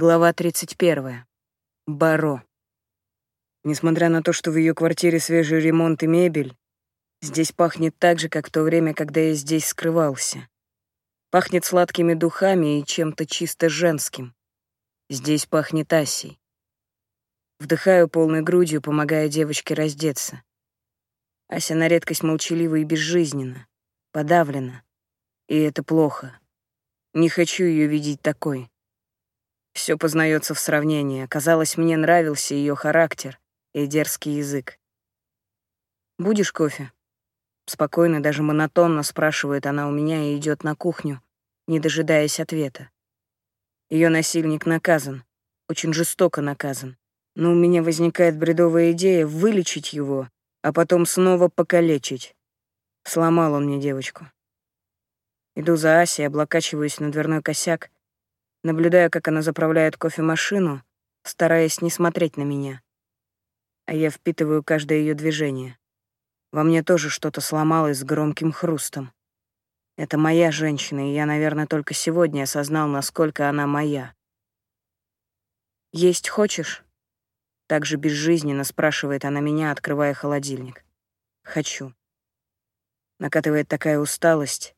Глава 31. Баро. Несмотря на то, что в ее квартире свежий ремонт и мебель, здесь пахнет так же, как в то время, когда я здесь скрывался. Пахнет сладкими духами и чем-то чисто женским. Здесь пахнет Асей. Вдыхаю полной грудью, помогая девочке раздеться. Ася на редкость молчалива и безжизненна, подавлена. И это плохо. Не хочу ее видеть такой. Все познается в сравнении. Казалось, мне нравился ее характер и дерзкий язык. «Будешь кофе?» Спокойно, даже монотонно спрашивает она у меня и идет на кухню, не дожидаясь ответа. Ее насильник наказан, очень жестоко наказан. Но у меня возникает бредовая идея вылечить его, а потом снова покалечить. Сломал он мне девочку. Иду за Асей, облокачиваюсь на дверной косяк, наблюдая, как она заправляет кофемашину, стараясь не смотреть на меня. А я впитываю каждое ее движение. Во мне тоже что-то сломалось с громким хрустом. Это моя женщина, и я, наверное, только сегодня осознал, насколько она моя. «Есть хочешь?» Так же безжизненно спрашивает она меня, открывая холодильник. «Хочу». Накатывает такая усталость,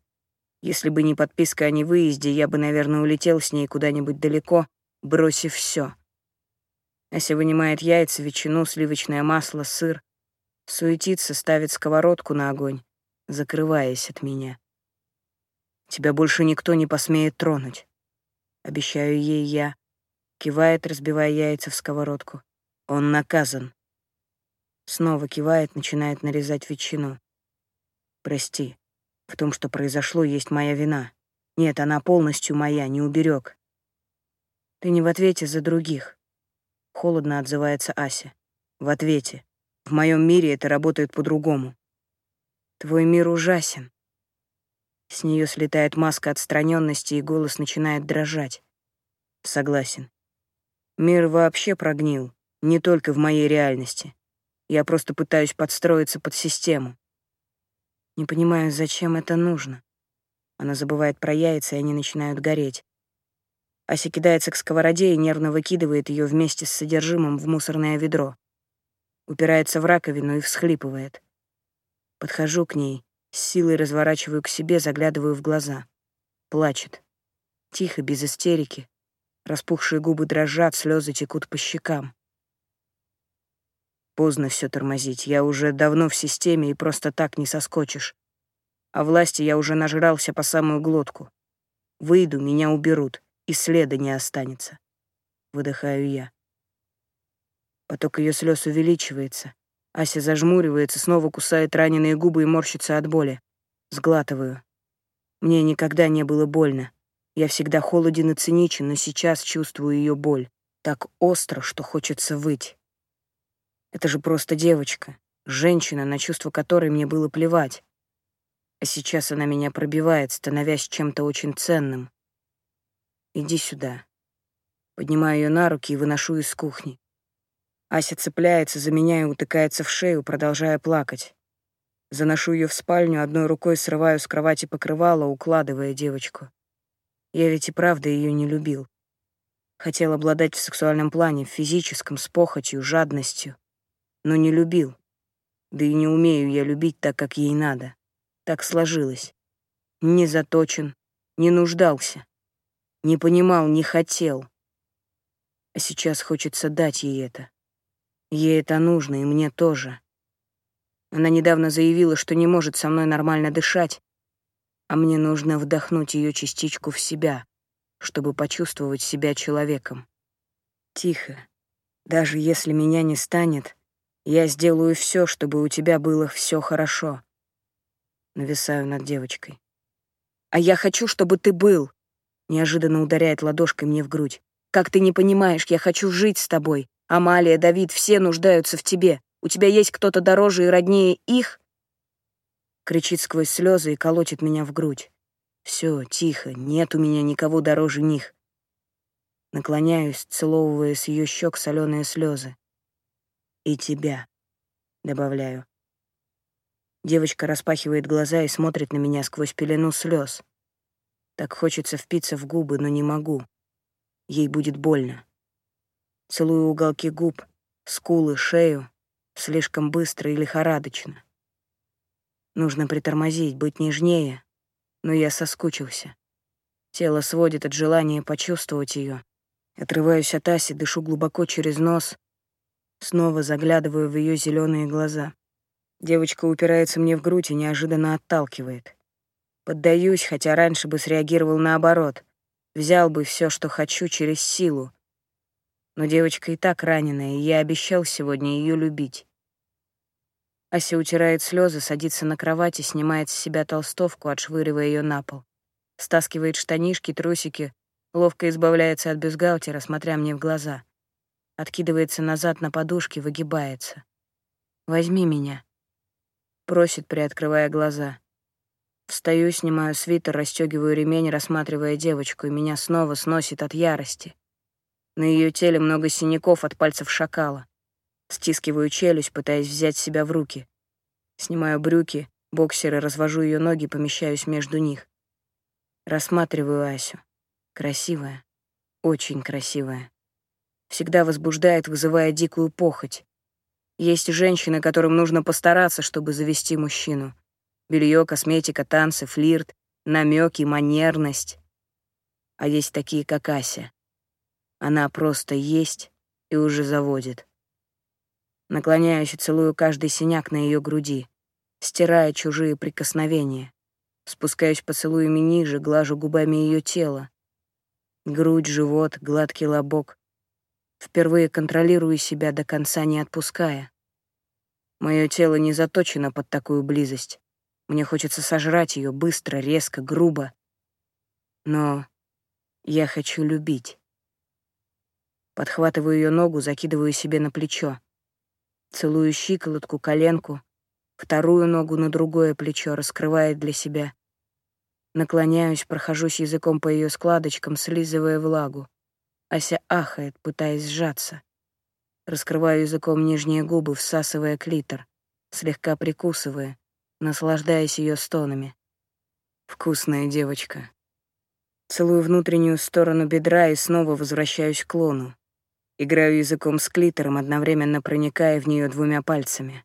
если бы не подписка о невыезде, я бы, наверное, улетел с ней куда-нибудь далеко, бросив все. Ася вынимает яйца, ветчину, сливочное масло, сыр. Суетится, ставит сковородку на огонь, закрываясь от меня. Тебя больше никто не посмеет тронуть. Обещаю ей я. Кивает, разбивая яйца в сковородку. Он наказан. Снова кивает, начинает нарезать ветчину. Прости. В том, что произошло, есть моя вина. Нет, она полностью моя, не уберег. Ты не в ответе за других. Холодно отзывается Ася. В ответе. В моем мире это работает по-другому. Твой мир ужасен. С нее слетает маска отстраненности, и голос начинает дрожать. Согласен. Мир вообще прогнил, не только в моей реальности. Я просто пытаюсь подстроиться под систему. Не понимаю, зачем это нужно. Она забывает про яйца, и они начинают гореть. Ася кидается к сковороде и нервно выкидывает ее вместе с содержимым в мусорное ведро. Упирается в раковину и всхлипывает. Подхожу к ней, с силой разворачиваю к себе, заглядываю в глаза. Плачет. Тихо, без истерики. Распухшие губы дрожат, слезы текут по щекам. Поздно все тормозить, я уже давно в системе и просто так не соскочишь. А власти я уже нажрался по самую глотку. Выйду, меня уберут, и следа не останется. Выдыхаю я. Поток ее слез увеличивается. Ася зажмуривается, снова кусает раненые губы и морщится от боли. Сглатываю. Мне никогда не было больно. Я всегда холоден и циничен, но сейчас чувствую ее боль. Так остро, что хочется выть. Это же просто девочка, женщина, на чувства которой мне было плевать. А сейчас она меня пробивает, становясь чем-то очень ценным. Иди сюда. Поднимаю ее на руки и выношу из кухни. Ася цепляется за меня и утыкается в шею, продолжая плакать. Заношу ее в спальню, одной рукой срываю с кровати покрывало, укладывая девочку. Я ведь и правда ее не любил. Хотел обладать в сексуальном плане, физическом, с похотью, жадностью но не любил. Да и не умею я любить так, как ей надо. Так сложилось. Не заточен, не нуждался. Не понимал, не хотел. А сейчас хочется дать ей это. Ей это нужно, и мне тоже. Она недавно заявила, что не может со мной нормально дышать, а мне нужно вдохнуть ее частичку в себя, чтобы почувствовать себя человеком. Тихо. Даже если меня не станет, я сделаю все, чтобы у тебя было все хорошо. Нависаю над девочкой. А я хочу, чтобы ты был. Неожиданно ударяет ладошкой мне в грудь. Как ты не понимаешь, я хочу жить с тобой. Амалия, Давид, все нуждаются в тебе. У тебя есть кто-то дороже и роднее их? Кричит сквозь слезы и колотит меня в грудь. Все, тихо, нет у меня никого дороже них. Наклоняюсь, целовывая с ее щек соленые слезы. И тебя, добавляю. Девочка распахивает глаза и смотрит на меня сквозь пелену слез. Так хочется впиться в губы, но не могу. ей будет больно. Целую уголки губ, скулы, шею, слишком быстро и лихорадочно. Нужно притормозить, быть нежнее, но я соскучился. Тело сводит от желания почувствовать ее. Отрываюсь от Аси, дышу глубоко через нос, снова заглядываю в ее зеленые глаза. Девочка упирается мне в грудь и неожиданно отталкивает. Поддаюсь, хотя раньше бы среагировал наоборот. Взял бы все, что хочу, через силу, но девочка и так раненая, и я обещал сегодня ее любить. Ася утирает слезы, садится на кровати, снимает с себя толстовку, отшвыривая ее на пол. Стаскивает штанишки, трусики, ловко избавляется от бюстгальтера, смотря мне в глаза. Откидывается назад на подушке, выгибается. «Возьми меня», — просит, приоткрывая глаза. Встаю, снимаю свитер, расстегиваю ремень, рассматривая девочку, и меня снова сносит от ярости. На ее теле много синяков от пальцев шакала. Стискиваю челюсть, пытаясь взять себя в руки. Снимаю брюки, боксеры, развожу ее ноги, помещаюсь между них. Рассматриваю Асю. Красивая. Очень красивая. Всегда возбуждает, вызывая дикую похоть. Есть женщины, которым нужно постараться, чтобы завести мужчину. Белье, косметика, танцы, флирт, намеки, манерность. А есть такие, как Ася. Она просто есть и уже заводит. Наклоняюсь и целую каждый синяк на ее груди, стирая чужие прикосновения. Спускаюсь поцелуями ниже, глажу губами ее тело. Грудь, живот, гладкий лобок. Впервые контролирую себя до конца, не отпуская. Мое тело не заточено под такую близость. Мне хочется сожрать ее быстро, резко, грубо. Но я хочу любить. Подхватываю ее ногу, закидываю себе на плечо. Целую щиколотку, коленку, вторую ногу на другое плечо, раскрывает для себя. Наклоняюсь, прохожусь языком по ее складочкам, слизывая влагу. Ася ахает, пытаясь сжаться. Раскрываю языком нижние губы, всасывая клитор, слегка прикусывая, наслаждаясь ее стонами. Вкусная девочка. Целую внутреннюю сторону бедра и снова возвращаюсь к лону. Играю языком с клитором, одновременно проникая в нее двумя пальцами.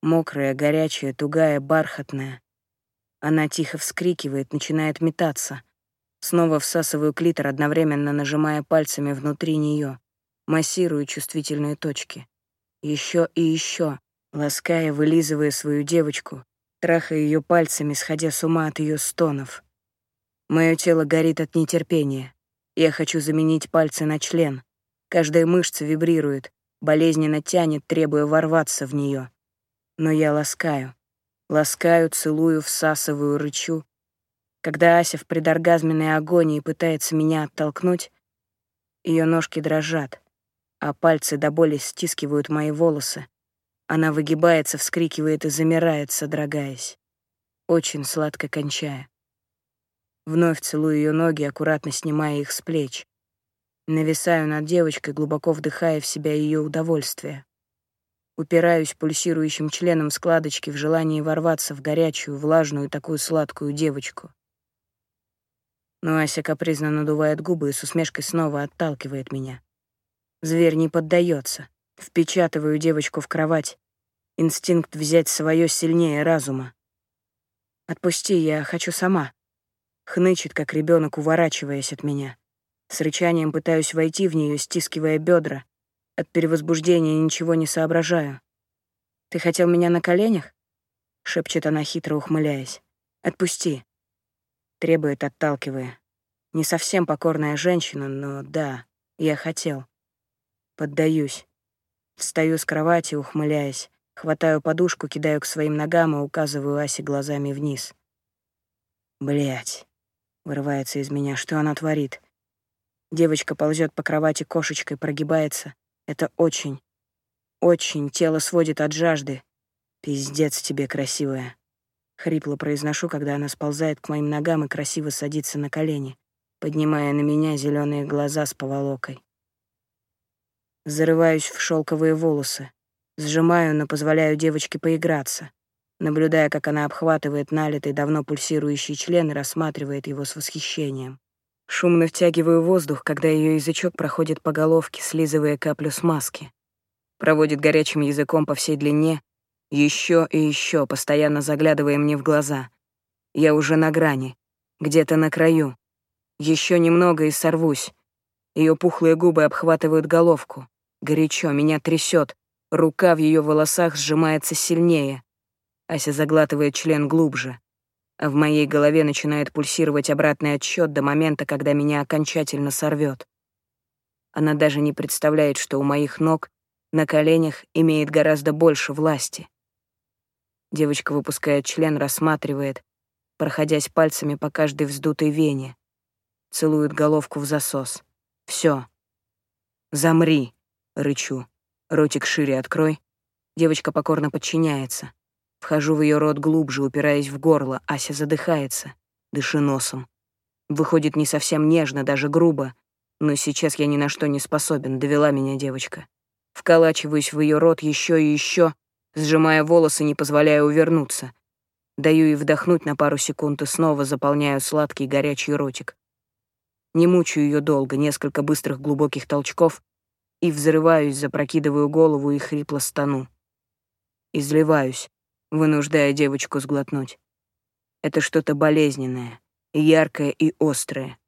Мокрая, горячая, тугая, бархатная. Она тихо вскрикивает, начинает метаться. Снова всасываю клитор, одновременно нажимая пальцами внутри нее, массирую чувствительные точки. Еще и еще, лаская, вылизывая свою девочку, трахая ее пальцами, сходя с ума от ее стонов. Мое тело горит от нетерпения. Я хочу заменить пальцы на член, Каждая мышца вибрирует, болезненно тянет, требуя ворваться в нее. Но я ласкаю. Ласкаю, целую, всасываю, рычу. Когда Ася в предоргазменной агонии пытается меня оттолкнуть, ее ножки дрожат, а пальцы до боли стискивают мои волосы. Она выгибается, вскрикивает и замирает, содрогаясь. Очень сладко кончая. Вновь целую ее ноги, аккуратно снимая их с плеч. Нависаю над девочкой, глубоко вдыхая в себя ее удовольствие. Упираюсь пульсирующим членом складочки в желании ворваться в горячую, влажную, такую сладкую девочку. Но Ася капризно надувает губы и с усмешкой снова отталкивает меня. Зверь не поддается. Впечатываю девочку в кровать. Инстинкт взять свое сильнее разума. «Отпусти, я хочу сама», — хнычет, как ребенок, уворачиваясь от меня. С рычанием пытаюсь войти в нее, стискивая бедра. От перевозбуждения ничего не соображаю. «Ты хотел меня на коленях?» — шепчет она, хитро ухмыляясь. «Отпусти», — требует, отталкивая. Не совсем покорная женщина, но да, я хотел. Поддаюсь. Встаю с кровати, ухмыляясь. Хватаю подушку, кидаю к своим ногам и указываю Асе глазами вниз. Блять, вырывается из меня, что она творит? Девочка ползет по кровати кошечкой, прогибается. Это очень, очень тело сводит от жажды. Пиздец тебе, красивая. Хрипло произношу, когда она сползает к моим ногам и красиво садится на колени, поднимая на меня зеленые глаза с поволокой. Зарываюсь в шелковые волосы, сжимаю, но позволяю девочке поиграться, наблюдая, как она обхватывает налитый, давно пульсирующий член и рассматривает его с восхищением. Шумно втягиваю воздух, когда ее язычок проходит по головке, слизывая каплю смазки. Проводит горячим языком по всей длине, еще и еще, постоянно заглядывая мне в глаза. Я уже на грани, где-то на краю. Еще немного и сорвусь. Ее пухлые губы обхватывают головку. Горячо, меня трясет. Рука в ее волосах сжимается сильнее. Ася заглатывает член глубже. А в моей голове начинает пульсировать обратный отсчет до момента, когда меня окончательно сорвет. Она даже не представляет, что у моих ног на коленях имеет гораздо больше власти. Девочка выпускает член, рассматривает, проходясь пальцами по каждой вздутой вене. Целует головку в засос. Все. «Замри!» — рычу. «Ротик шире открой». Девочка покорно подчиняется. Вхожу в ее рот глубже, упираясь в горло. Ася задыхается. Дыши носом. Выходит не совсем нежно, даже грубо. Но сейчас я ни на что не способен, довела меня девочка. Вколачиваюсь в ее рот еще и еще, сжимая волосы, не позволяя увернуться. Даю ей вдохнуть на пару секунд и снова заполняю сладкий горячий ротик. Не мучаю ее долго, несколько быстрых глубоких толчков, и взрываюсь, запрокидываю голову и хрипло стану. Изливаюсь, вынуждая девочку сглотнуть. Это что-то болезненное, яркое и острое.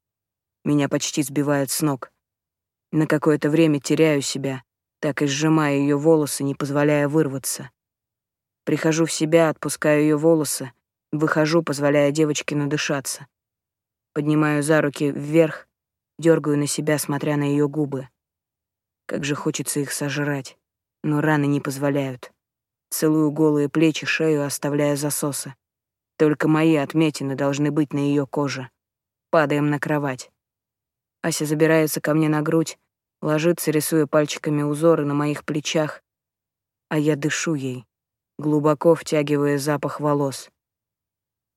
Меня почти сбивает с ног. На какое-то время теряю себя, так и сжимая ее волосы, не позволяя вырваться. Прихожу в себя, отпускаю ее волосы, выхожу, позволяя девочке надышаться. Поднимаю за руки вверх, дергаю на себя, смотря на ее губы. Как же хочется их сожрать, но раны не позволяют. Целую голые плечи, шею, оставляя засосы. Только мои отметины должны быть на ее коже. Падаем на кровать. Ася забирается ко мне на грудь, ложится, рисуя пальчиками узоры на моих плечах, а я дышу ей, глубоко втягивая запах волос.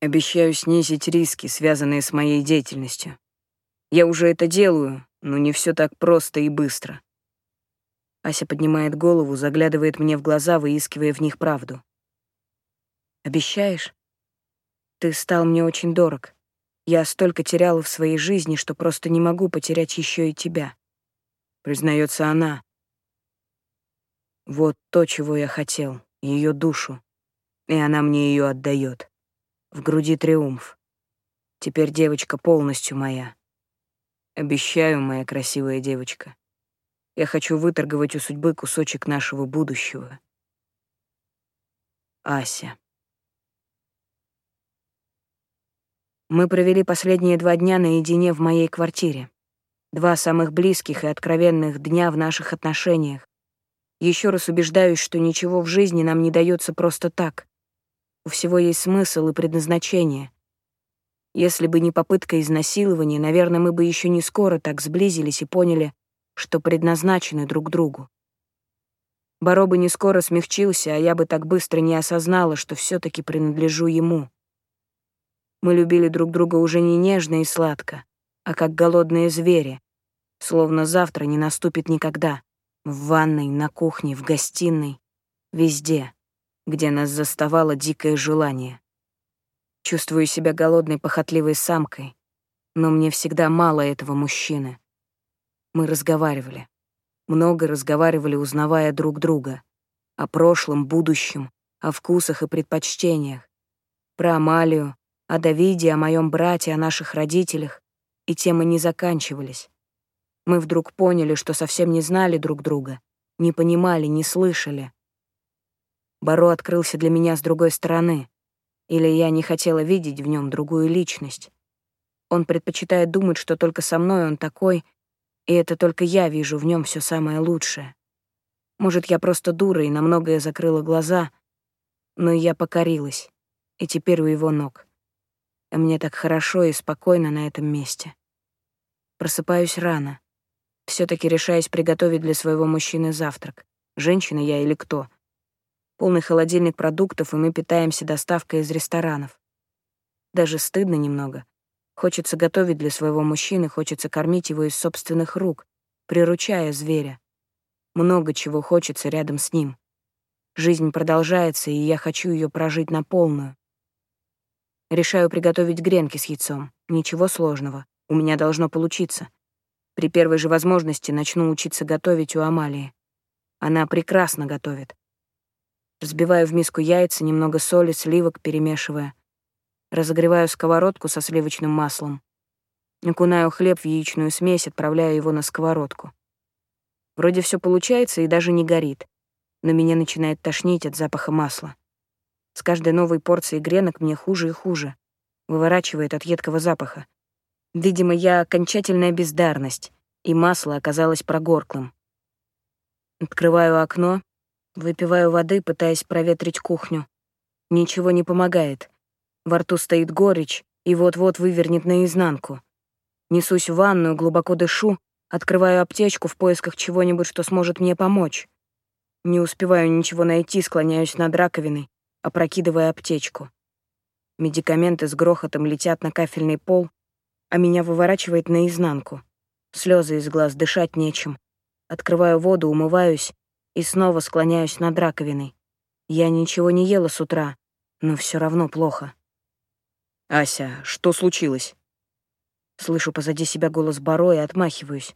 Обещаю снизить риски, связанные с моей деятельностью. Я уже это делаю, но не все так просто и быстро. Ася поднимает голову, заглядывает мне в глаза, выискивая в них правду. «Обещаешь? Ты стал мне очень дорог. Я столько теряла в своей жизни, что просто не могу потерять еще и тебя», — признается она. Вот то, чего я хотел ее душу, и она мне ее отдает. В груди триумф. Теперь девочка полностью моя. Обещаю, моя красивая девочка. Я хочу выторговать у судьбы кусочек нашего будущего. Ася. Мы провели последние два дня наедине в моей квартире. Два самых близких и откровенных дня в наших отношениях. Еще раз убеждаюсь, что ничего в жизни нам не дается просто так. У всего есть смысл и предназначение. Если бы не попытка изнасилования, наверное, мы бы еще не скоро так сблизились и поняли, что предназначены друг другу. Баро бы не скоро смягчился, а я бы так быстро не осознала, что все таки принадлежу ему. Мы любили друг друга уже не нежно и сладко, а как голодные звери, словно завтра не наступит никогда. В ванной, на кухне, в гостиной, везде, где нас заставало дикое желание. Чувствую себя голодной, похотливой самкой, но мне всегда мало этого мужчины. Мы разговаривали. Много разговаривали, узнавая друг друга. О прошлом, будущем, о вкусах и предпочтениях. Про Амалию, о Давиде, о моем брате, о наших родителях. И темы не заканчивались. Мы вдруг поняли, что совсем не знали друг друга, не понимали, не слышали. Баро открылся для меня с другой стороны, или я не хотела видеть в нем другую личность. Он предпочитает думать, что только со мной он такой, и это только я вижу в нем все самое лучшее. Может, я просто дура и на многое закрыла глаза, но я покорилась, и теперь у его ног. А мне так хорошо и спокойно на этом месте. Просыпаюсь рано все таки решаясь приготовить для своего мужчины завтрак. Женщина я или кто? Полный холодильник продуктов, и мы питаемся доставкой из ресторанов. Даже стыдно немного. Хочется готовить для своего мужчины, хочется кормить его из собственных рук, приручая зверя. Много чего хочется рядом с ним. Жизнь продолжается, и я хочу ее прожить на полную. Решаю приготовить гренки с яйцом. Ничего сложного. У меня должно получиться. При первой же возможности начну учиться готовить у Амалии. Она прекрасно готовит. Разбиваю в миску яйца, немного соли, сливок перемешивая. Разогреваю сковородку со сливочным маслом. Окунаю хлеб в яичную смесь, отправляю его на сковородку. Вроде все получается и даже не горит, но меня начинает тошнить от запаха масла. С каждой новой порцией гренок мне хуже и хуже. Выворачивает от едкого запаха. Видимо, я окончательная бездарность, и масло оказалось прогорклым. Открываю окно, выпиваю воды, пытаясь проветрить кухню. Ничего не помогает. Во рту стоит горечь и вот-вот вывернет наизнанку. Несусь в ванную, глубоко дышу, открываю аптечку в поисках чего-нибудь, что сможет мне помочь. Не успеваю ничего найти, склоняюсь над раковиной, опрокидывая аптечку. Медикаменты с грохотом летят на кафельный пол, а меня выворачивает наизнанку. Слезы из глаз, дышать нечем. Открываю воду, умываюсь и снова склоняюсь над раковиной. Я ничего не ела с утра, но все равно плохо. «Ася, что случилось?» Слышу позади себя голос Баро и отмахиваюсь.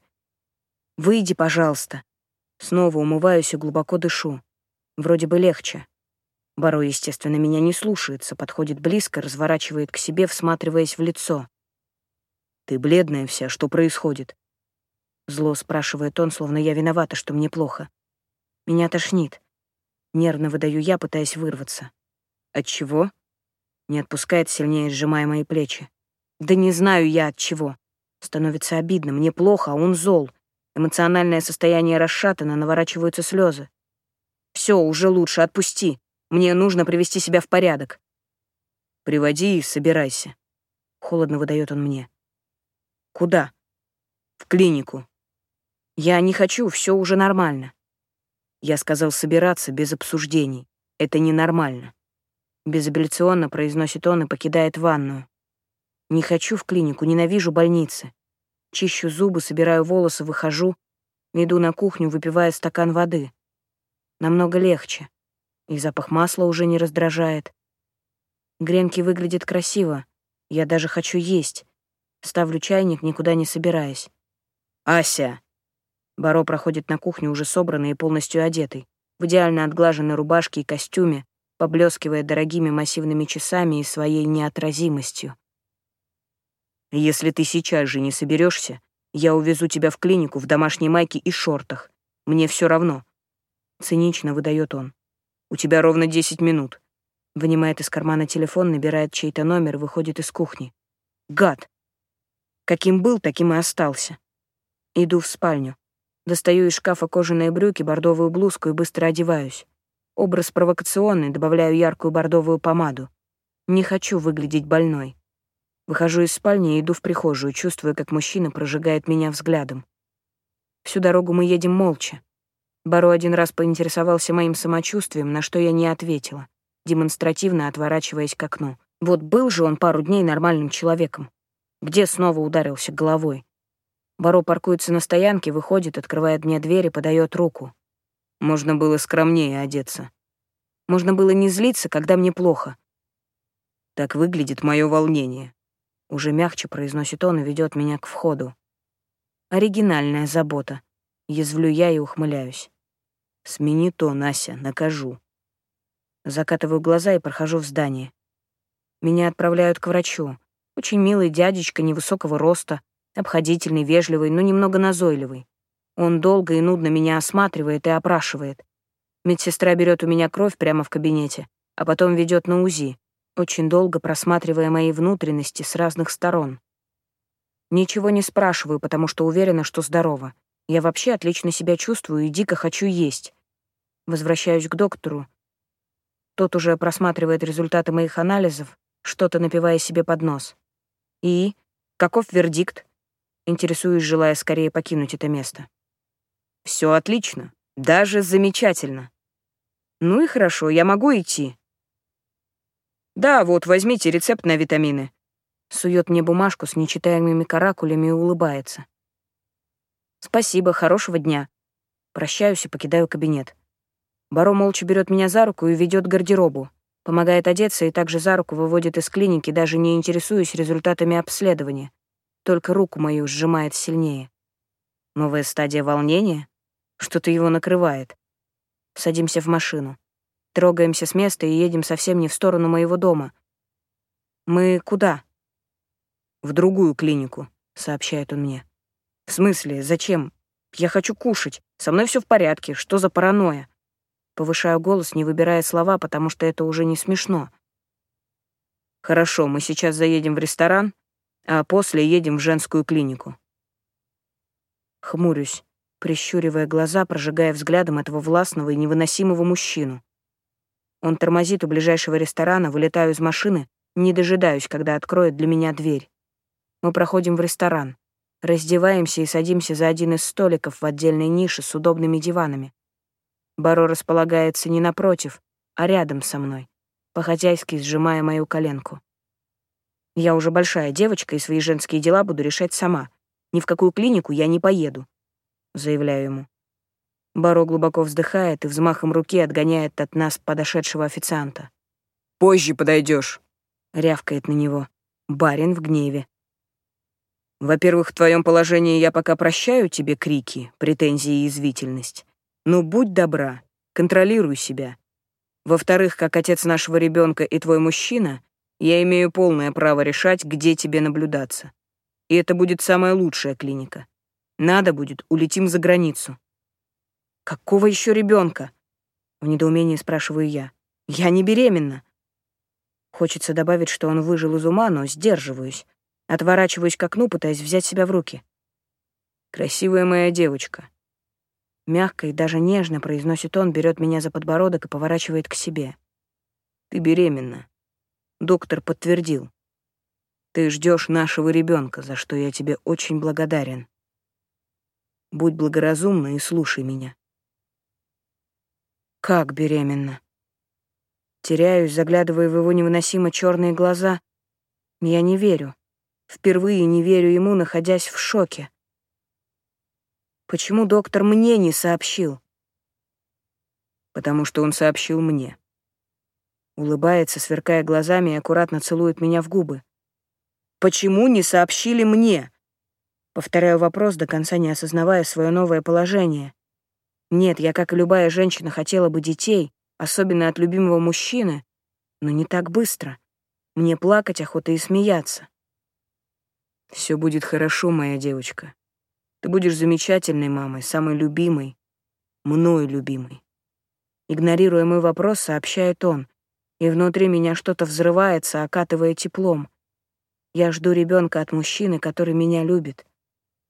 «Выйди, пожалуйста». Снова умываюсь и глубоко дышу. Вроде бы легче. Баро, естественно, меня не слушается, подходит близко, разворачивает к себе, всматриваясь в лицо. «Ты бледная вся, что происходит?» Зло спрашивает он, словно я виновата, что мне плохо. Меня тошнит. Нервно выдаю я, пытаясь вырваться. От чего? Не отпускает сильнее, сжимая мои плечи. Да не знаю я от чего. Становится обидно, мне плохо, а он зол. Эмоциональное состояние расшатано, наворачиваются слезы. Все, уже лучше, отпусти. Мне нужно привести себя в порядок. Приводи и собирайся. Холодно выдает он мне. Куда? В клинику. Я не хочу, все уже нормально. Я сказал собираться без обсуждений. Это ненормально. Безапелляционно произносит он и покидает ванную. Не хочу в клинику, ненавижу больницы. Чищу зубы, собираю волосы, выхожу, иду на кухню, выпивая стакан воды. Намного легче. И запах масла уже не раздражает. Гренки выглядят красиво. Я даже хочу есть. Ставлю чайник, никуда не собираясь. «Ася!» Баро проходит на кухню, уже собранный и полностью одетый, в идеально отглаженной рубашке и костюме, поблескивая дорогими массивными часами и своей неотразимостью. «Если ты сейчас же не соберешься, я увезу тебя в клинику в домашней майке и шортах. Мне все равно». Цинично выдает он. «У тебя ровно десять минут». Вынимает из кармана телефон, набирает чей-то номер, выходит из кухни. Гад! Каким был, таким и остался. Иду в спальню. Достаю из шкафа кожаные брюки, бордовую блузку и быстро одеваюсь. Образ провокационный, добавляю яркую бордовую помаду. Не хочу выглядеть больной. Выхожу из спальни и иду в прихожую, чувствуя, как мужчина прожигает меня взглядом. Всю дорогу мы едем молча. Баро один раз поинтересовался моим самочувствием, на что я не ответила, демонстративно отворачиваясь к окну. Вот был же он пару дней нормальным человеком. Где снова ударился головой? Баро паркуется на стоянке, выходит, открывает мне дверь и подает руку. Можно было скромнее одеться. Можно было не злиться, когда мне плохо. Так выглядит мое волнение. Уже мягче произносит он и ведет меня к входу. Оригинальная забота. Язвлю я и ухмыляюсь. Смени то, Нася, накажу. Закатываю глаза и прохожу в здание. Меня отправляют к врачу. Очень милый дядечка невысокого роста, обходительный, вежливый, но немного назойливый. Он долго и нудно меня осматривает и опрашивает. Медсестра берет у меня кровь прямо в кабинете, а потом ведет на УЗИ, очень долго просматривая мои внутренности с разных сторон. Ничего не спрашиваю, потому что уверена, что здорова. Я вообще отлично себя чувствую и дико хочу есть. Возвращаюсь к доктору. Тот уже просматривает результаты моих анализов, что-то напивая себе под нос. И каков вердикт? Интересуюсь, желая скорее покинуть это место. Все отлично, даже замечательно. Ну и хорошо, я могу идти. Да, вот, возьмите рецепт на витамины. Сует мне бумажку с нечитаемыми каракулями и улыбается. Спасибо, хорошего дня. Прощаюсь и покидаю кабинет. Баро молча берет меня за руку и ведет к гардеробу. Помогает одеться и также за руку выводит из клиники, даже не интересуясь результатами обследования. только руку мою сжимает сильнее. Новая стадия волнения? Что-то его накрывает. Садимся в машину. Трогаемся с места и едем совсем не в сторону моего дома. Мы куда? В другую клинику, сообщает он мне. В смысле, зачем? Я хочу кушать. Со мной все в порядке. Что за паранойя? Повышаю голос, не выбирая слова, потому что это уже не смешно. Хорошо, мы сейчас заедем в ресторан, а после едем в женскую клинику. Хмурюсь, прищуривая глаза, прожигая взглядом этого властного и невыносимого мужчину. Он тормозит у ближайшего ресторана, вылетаю из машины, не дожидаюсь, когда откроет для меня дверь. Мы проходим в ресторан, раздеваемся и садимся за один из столиков в отдельной нише с удобными диванами. Баро располагается не напротив, а рядом со мной, по-хозяйски сжимая мою коленку. Я уже большая девочка, и свои женские дела буду решать сама. Ни в какую клинику я не поеду, заявляю ему. Баро глубоко вздыхает и взмахом руки отгоняет от нас подошедшего официанта. «Позже подойдешь, рявкает на него. Барин в гневе. «Во-первых, в твоем положении я пока прощаю тебе крики, претензии и извительность. Но будь добра, контролируй себя. Во-вторых, как отец нашего ребенка и твой мужчина, я имею полное право решать, где тебе наблюдаться. И это будет самая лучшая клиника. Надо будет, улетим за границу. Какого еще ребенка? В недоумении спрашиваю я. Я не беременна. Хочется добавить, что он выжил из ума, но сдерживаюсь. Отворачиваюсь к окну, пытаясь взять себя в руки. Красивая моя девочка. Мягко и даже нежно произносит он, берет меня за подбородок и поворачивает к себе. Ты беременна. Доктор подтвердил. Ты ждешь нашего ребенка, за что я тебе очень благодарен. Будь благоразумна и слушай меня. Как беременна? Теряюсь, заглядывая в его невыносимо черные глаза. Я не верю. Впервые не верю ему, находясь в шоке. Почему доктор мне не сообщил? Потому что он сообщил мне. Улыбается, сверкая глазами и аккуратно целует меня в губы. Почему не сообщили мне? Повторяю вопрос, до конца не осознавая свое новое положение. Нет, я, как и любая женщина, хотела бы детей, особенно от любимого мужчины, но не так быстро. Мне плакать охота и смеяться. Все будет хорошо, моя девочка. Ты будешь замечательной мамой, самой любимой, мной любимой. Игнорируя мой вопрос, сообщает он, и внутри меня что-то взрывается, окатывая теплом. Я жду ребенка от мужчины, который меня любит,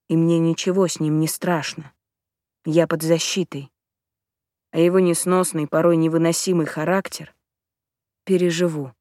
и мне ничего с ним не страшно. Я под защитой. А его несносный, порой невыносимый характер переживу.